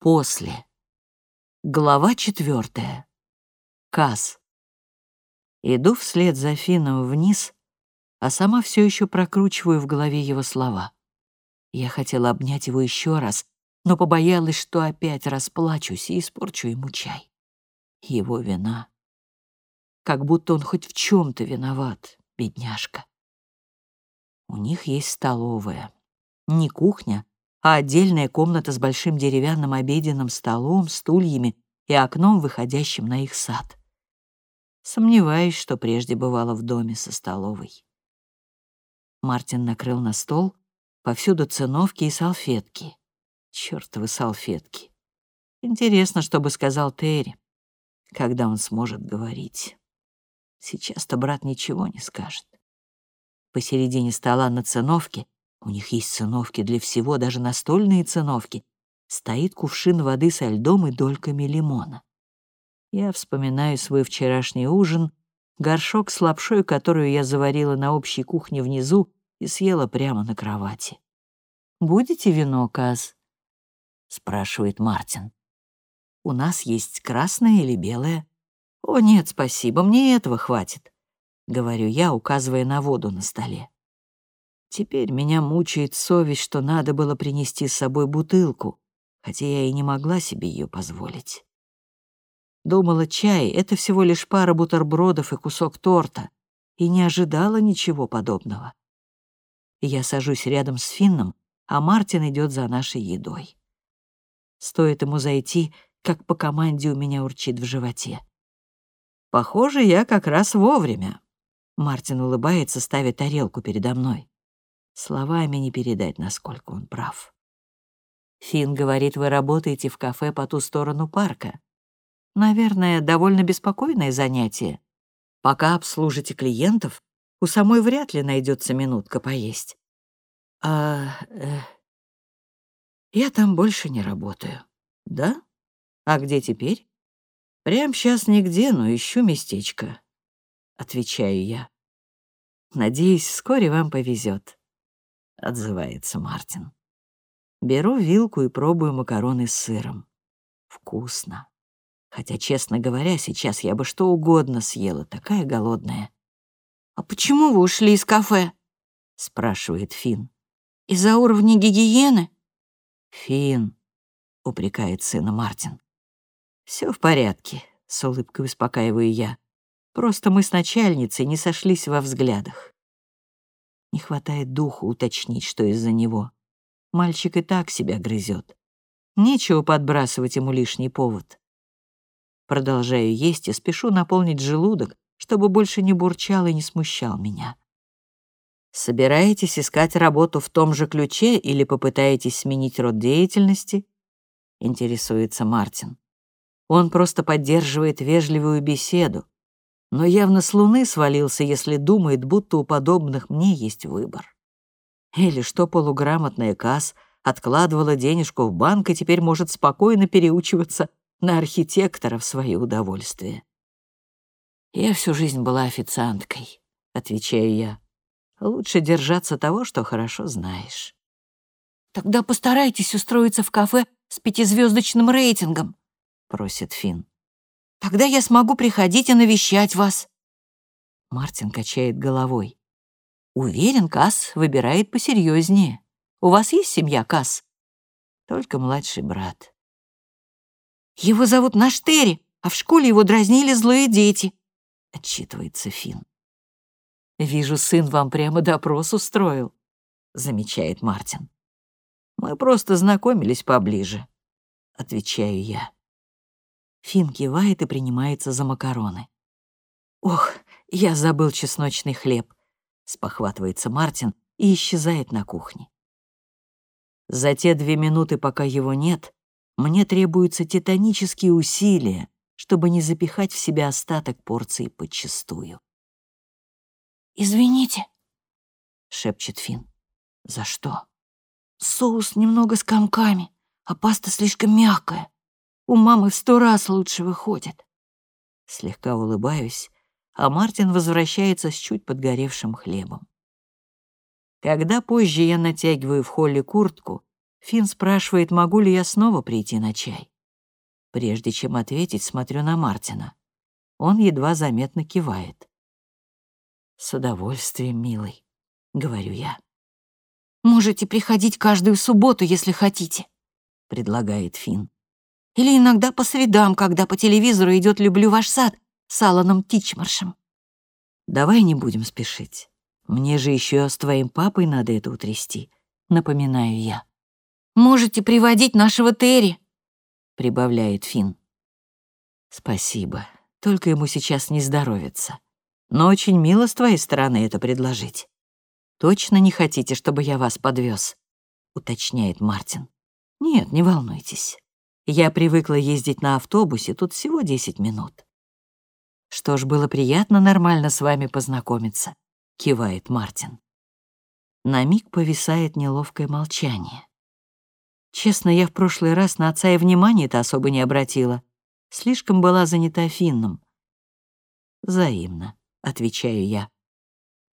После. Глава четвертая. Каз. Иду вслед за Финном вниз, а сама все еще прокручиваю в голове его слова. Я хотела обнять его еще раз, но побоялась, что опять расплачусь и испорчу ему чай. Его вина. Как будто он хоть в чем то виноват, бедняжка. У них есть столовая. Не кухня, а отдельная комната с большим деревянным обеденным столом, стульями и окном, выходящим на их сад. Сомневаюсь, что прежде бывало в доме со столовой. Мартин накрыл на стол, повсюду циновки и салфетки. Чёртовы салфетки. Интересно, что бы сказал Терри, когда он сможет говорить. Сейчас-то брат ничего не скажет. Посередине стола на циновке, у них есть циновки для всего, даже настольные циновки, стоит кувшин воды со льдом и дольками лимона. Я вспоминаю свой вчерашний ужин, горшок с лапшой, которую я заварила на общей кухне внизу и съела прямо на кровати. «Будете вино, Каз?» — спрашивает Мартин. «У нас есть красное или белое?» «О, нет, спасибо, мне этого хватит», — говорю я, указывая на воду на столе. Теперь меня мучает совесть, что надо было принести с собой бутылку, хотя я и не могла себе ее позволить. Думала, чай — это всего лишь пара бутербродов и кусок торта, и не ожидала ничего подобного. Я сажусь рядом с Финном, а Мартин идет за нашей едой. Стоит ему зайти, как по команде у меня урчит в животе. «Похоже, я как раз вовремя». Мартин улыбается, ставя тарелку передо мной. Словами не передать, насколько он прав. Финн говорит, вы работаете в кафе по ту сторону парка. Наверное, довольно беспокойное занятие. Пока обслужите клиентов, у самой вряд ли найдется минутка поесть. А... Э, я там больше не работаю. Да? А где теперь? Прям сейчас нигде, но ищу местечко. Отвечаю я. Надеюсь, вскоре вам повезет. Отзывается Мартин. Беру вилку и пробую макароны с сыром. Вкусно. Хотя, честно говоря, сейчас я бы что угодно съела, такая голодная. «А почему вы ушли из кафе?» — спрашивает Фин. «Из-за уровня гигиены?» «Фин», — упрекает сына Мартин. Все в порядке», — с улыбкой успокаиваю я. «Просто мы с начальницей не сошлись во взглядах». Не хватает духу уточнить, что из-за него. Мальчик и так себя грызет. Нечего подбрасывать ему лишний повод. Продолжаю есть и спешу наполнить желудок, чтобы больше не бурчал и не смущал меня. Собираетесь искать работу в том же ключе или попытаетесь сменить род деятельности? Интересуется Мартин. Он просто поддерживает вежливую беседу, но явно с луны свалился, если думает, будто у подобных мне есть выбор. Или что полуграмотная Касс откладывала денежку в банк и теперь может спокойно переучиваться на архитектора в свое удовольствие. «Я всю жизнь была официанткой», — отвечаю я. «Лучше держаться того, что хорошо знаешь». «Тогда постарайтесь устроиться в кафе с пятизвездочным рейтингом», — просит Финн. «Тогда я смогу приходить и навещать вас». Мартин качает головой. Уверен, Касс выбирает посерьезнее. У вас есть семья, Касс? Только младший брат. Его зовут Наштери, а в школе его дразнили злые дети, отчитывается Фин. Вижу, сын вам прямо допрос устроил, замечает Мартин. Мы просто знакомились поближе, отвечаю я. Фин кивает и принимается за макароны. Ох, я забыл чесночный хлеб спохватывается Мартин и исчезает на кухне. За те две минуты, пока его нет, мне требуются титанические усилия, чтобы не запихать в себя остаток порции подчистую. «Извините», — шепчет Финн. «За что?» «Соус немного с комками, а паста слишком мягкая. У мамы в сто раз лучше выходит». Слегка улыбаюсь, а Мартин возвращается с чуть подгоревшим хлебом. Когда позже я натягиваю в холле куртку, Финн спрашивает, могу ли я снова прийти на чай. Прежде чем ответить, смотрю на Мартина. Он едва заметно кивает. «С удовольствием, милый», — говорю я. «Можете приходить каждую субботу, если хотите», — предлагает Финн. «Или иногда по средам, когда по телевизору идет «Люблю ваш сад» с Аланом Тичмаршем». «Давай не будем спешить. Мне же еще с твоим папой надо это утрясти», — напоминаю я. «Можете приводить нашего Терри», — прибавляет Финн. «Спасибо, только ему сейчас не здоровится. Но очень мило с твоей стороны это предложить. Точно не хотите, чтобы я вас подвез? уточняет Мартин. Нет, не волнуйтесь. Я привыкла ездить на автобусе, тут всего 10 минут. Что ж, было приятно нормально с вами познакомиться, кивает Мартин. На миг повисает неловкое молчание. Честно, я в прошлый раз на отца и внимания-то особо не обратила. Слишком была занята Финном. Взаимно. — отвечаю я.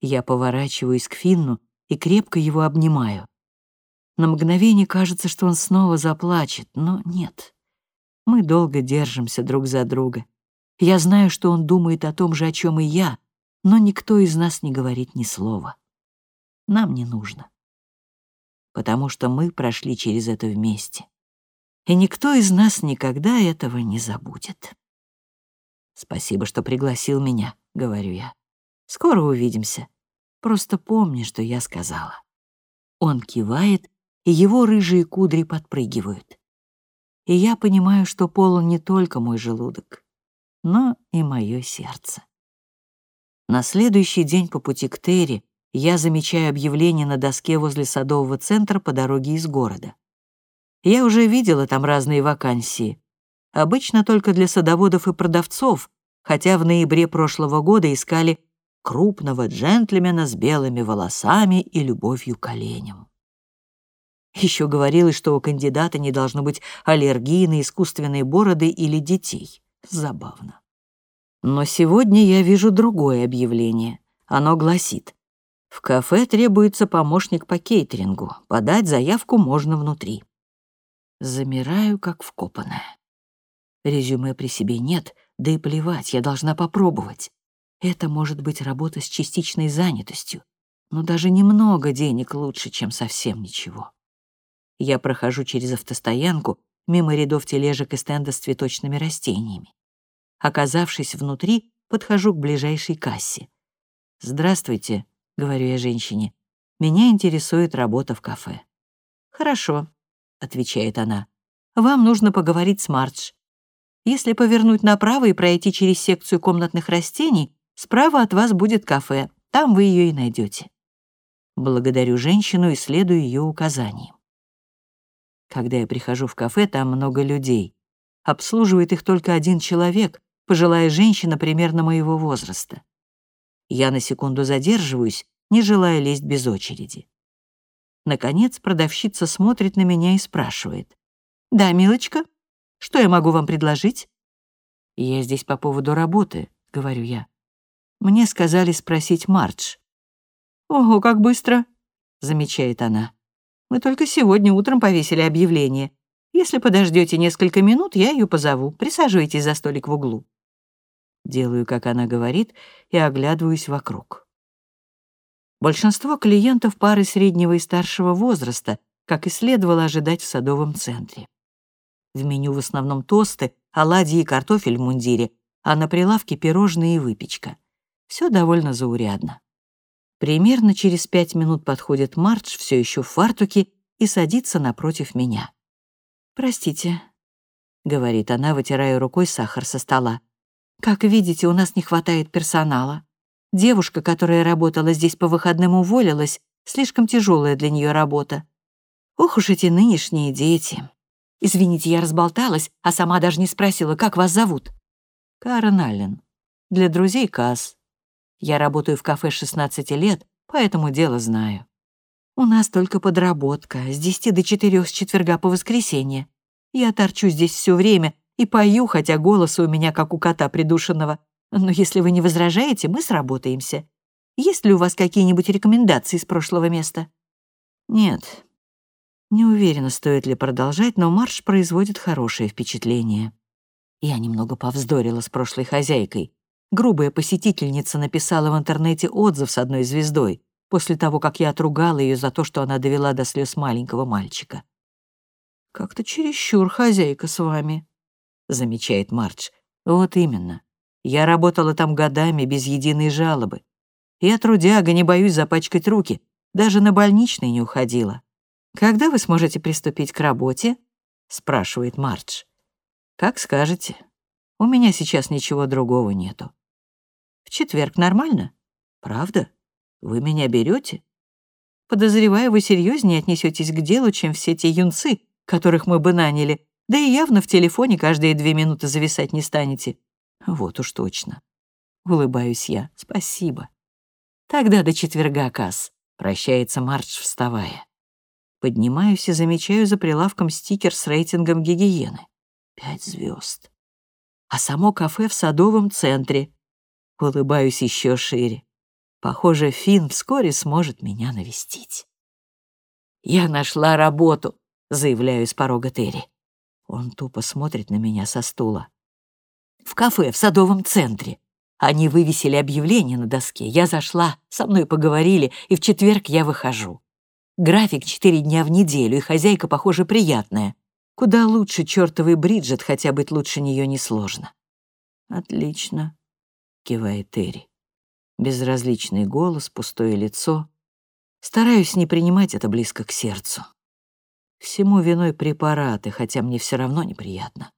Я поворачиваюсь к Финну и крепко его обнимаю. На мгновение кажется, что он снова заплачет, но нет. Мы долго держимся друг за друга. Я знаю, что он думает о том же, о чем и я, но никто из нас не говорит ни слова. Нам не нужно. Потому что мы прошли через это вместе. И никто из нас никогда этого не забудет. Спасибо, что пригласил меня. — говорю я. «Скоро увидимся. Просто помни, что я сказала». Он кивает, и его рыжие кудри подпрыгивают. И я понимаю, что полон не только мой желудок, но и мое сердце. На следующий день по пути к Терри я замечаю объявление на доске возле садового центра по дороге из города. Я уже видела там разные вакансии. Обычно только для садоводов и продавцов, хотя в ноябре прошлого года искали крупного джентльмена с белыми волосами и любовью к оленям. Еще говорилось, что у кандидата не должно быть аллергии на искусственные бороды или детей. Забавно. Но сегодня я вижу другое объявление. Оно гласит, в кафе требуется помощник по кейтерингу. Подать заявку можно внутри. Замираю, как вкопанная. Резюме при себе нет, да и плевать, я должна попробовать. Это может быть работа с частичной занятостью, но даже немного денег лучше, чем совсем ничего. Я прохожу через автостоянку, мимо рядов тележек и стенда с цветочными растениями. Оказавшись внутри, подхожу к ближайшей кассе. «Здравствуйте», — говорю я женщине, — «меня интересует работа в кафе». «Хорошо», — отвечает она, — «вам нужно поговорить с Мардж. Если повернуть направо и пройти через секцию комнатных растений, справа от вас будет кафе, там вы ее и найдете. Благодарю женщину и следую ее указаниям. Когда я прихожу в кафе, там много людей. Обслуживает их только один человек, пожилая женщина примерно моего возраста. Я на секунду задерживаюсь, не желая лезть без очереди. Наконец продавщица смотрит на меня и спрашивает. «Да, милочка, что я могу вам предложить?» «Я здесь по поводу работы», — говорю я. Мне сказали спросить Мардж. «Ого, как быстро!» — замечает она. «Мы только сегодня утром повесили объявление. Если подождете несколько минут, я ее позову. Присаживайтесь за столик в углу». Делаю, как она говорит, и оглядываюсь вокруг. Большинство клиентов пары среднего и старшего возраста, как и следовало ожидать в садовом центре. В меню в основном тосты, оладьи и картофель в мундире, а на прилавке пирожные и выпечка. Все довольно заурядно. Примерно через пять минут подходит Мардж, все еще в фартуке, и садится напротив меня. «Простите», — говорит она, вытирая рукой сахар со стола. «Как видите, у нас не хватает персонала. Девушка, которая работала здесь по выходным, уволилась. Слишком тяжелая для нее работа. Ох уж эти нынешние дети. Извините, я разболталась, а сама даже не спросила, как вас зовут. Карен Аллен. Для друзей Касс. Я работаю в кафе с 16 лет, поэтому дело знаю. У нас только подработка, с 10 до 4 с четверга по воскресенье. Я торчу здесь все время и пою, хотя голос у меня как у кота придушенного. Но если вы не возражаете, мы сработаемся. Есть ли у вас какие-нибудь рекомендации с прошлого места? Нет, Не уверена, стоит ли продолжать, но марш производит хорошее впечатление. Я немного повздорила с прошлой хозяйкой. Грубая посетительница написала в интернете отзыв с одной звездой после того, как я отругала ее за то, что она довела до слез маленького мальчика. «Как-то чересчур хозяйка с вами», — замечает Мардж. «Вот именно. Я работала там годами без единой жалобы. Я трудяга, не боюсь запачкать руки, даже на больничный не уходила. «Когда вы сможете приступить к работе?» — спрашивает Мардж. «Как скажете. У меня сейчас ничего другого нету». «В четверг нормально? Правда? Вы меня берете? Подозреваю, вы серьезнее отнесетесь к делу, чем все те юнцы, которых мы бы наняли, да и явно в телефоне каждые две минуты зависать не станете. Вот уж точно. Улыбаюсь я. Спасибо. Тогда до четверга, Касс. Прощается Мардж, вставая. Поднимаюсь и замечаю за прилавком стикер с рейтингом гигиены. Пять звезд. А само кафе в садовом центре. Улыбаюсь еще шире. Похоже, Финн вскоре сможет меня навестить. «Я нашла работу», — заявляю с порога Терри. Он тупо смотрит на меня со стула. «В кафе в садовом центре. Они вывесили объявление на доске. Я зашла, со мной поговорили, и в четверг я выхожу. График четыре дня в неделю, и хозяйка, похоже, приятная. Куда лучше чертовый Бриджит, хотя быть лучше нее несложно. «Отлично», — кивает Терри. Безразличный голос, пустое лицо. Стараюсь не принимать это близко к сердцу. Всему виной препараты, хотя мне все равно неприятно.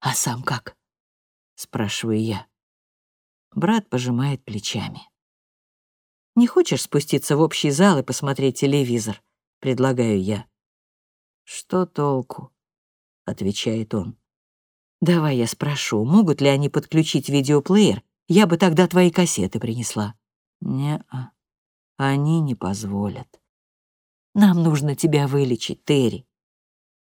«А сам как?» — спрашиваю я. Брат пожимает плечами. «Не хочешь спуститься в общий зал и посмотреть телевизор?» — предлагаю я. «Что толку?» — отвечает он. «Давай я спрошу, могут ли они подключить видеоплеер? Я бы тогда твои кассеты принесла». «Не-а, они не позволят». «Нам нужно тебя вылечить, Терри.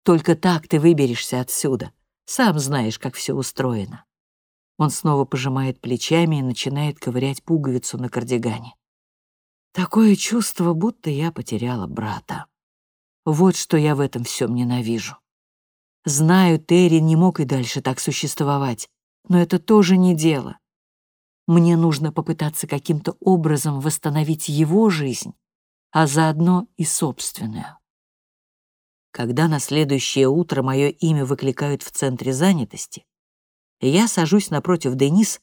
Только так ты выберешься отсюда. Сам знаешь, как все устроено». Он снова пожимает плечами и начинает ковырять пуговицу на кардигане. Такое чувство, будто я потеряла брата. Вот что я в этом всем ненавижу. Знаю, Терри не мог и дальше так существовать, но это тоже не дело. Мне нужно попытаться каким-то образом восстановить его жизнь, а заодно и собственную. Когда на следующее утро мое имя выкликают в центре занятости, я сажусь напротив Денис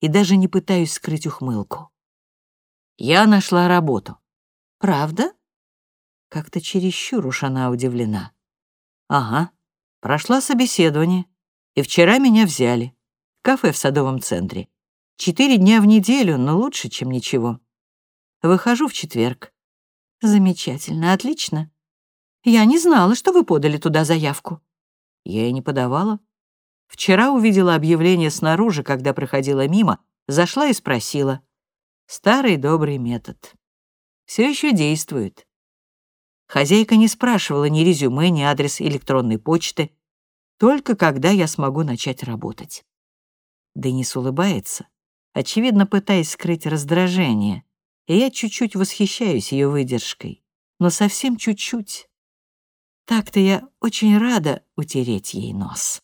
и даже не пытаюсь скрыть ухмылку. Я нашла работу. Правда? Как-то чересчур уж она удивлена. Ага, прошла собеседование. И вчера меня взяли. Кафе в садовом центре. Четыре дня в неделю, но лучше, чем ничего. Выхожу в четверг. Замечательно, отлично. Я не знала, что вы подали туда заявку. Я и не подавала. Вчера увидела объявление снаружи, когда проходила мимо, зашла и спросила. Старый добрый метод. Все еще действует. Хозяйка не спрашивала ни резюме, ни адрес электронной почты, только когда я смогу начать работать. Денис улыбается, очевидно, пытаясь скрыть раздражение, и я чуть-чуть восхищаюсь ее выдержкой, но совсем чуть-чуть. Так-то я очень рада утереть ей нос.